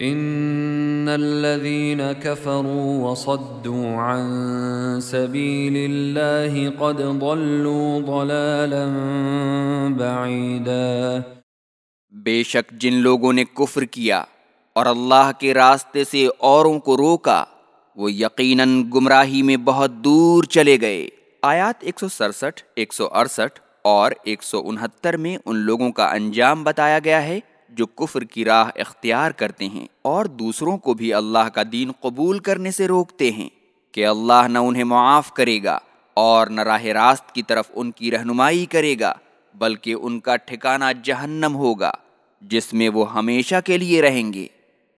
ان الذين كفروا وصدوا عن سبيل الله قد ضلوا ضلالا بعيدا۔ بے شک جن لوگوں نے کفر کیا اور اللہ کے راستے سے اوروں کو روکا، وہ یقیناً گمراہی میں بہت دور چلے گئے۔ آیات 167 168 اور 169 میں ان لوگوں کا انجام بتایا گیا ہے۔ جو کفر کی راہ اختیار کرتے ہیں اور دوسروں کو بھی اللہ کا دین قبول کرنے سے روکتے ہیں کہ اللہ نہ انہیں معاف کرے گا اور نہ راہ راست کی طرف ان کی رہنمائی کرے گا، بلکہ ان کا ٹھکانہ جہنم ہوگا، جس میں وہ ہمیشہ کے لیے رہیں گے۔